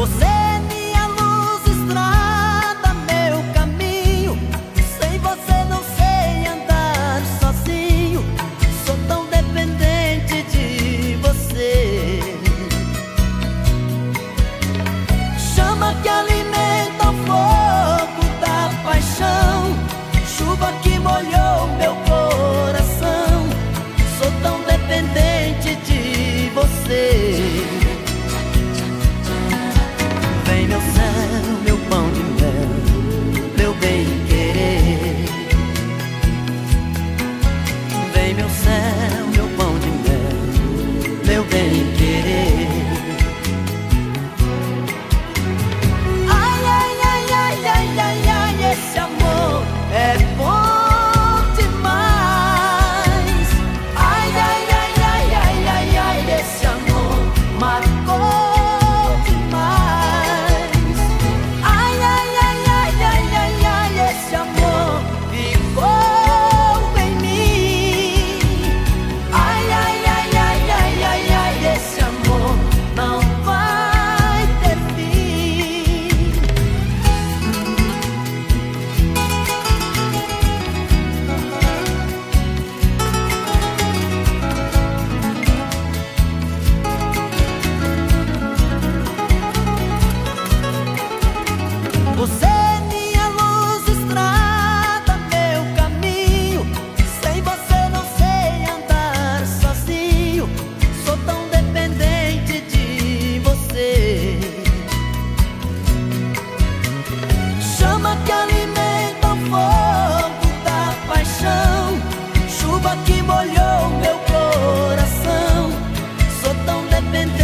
Você. Marcou been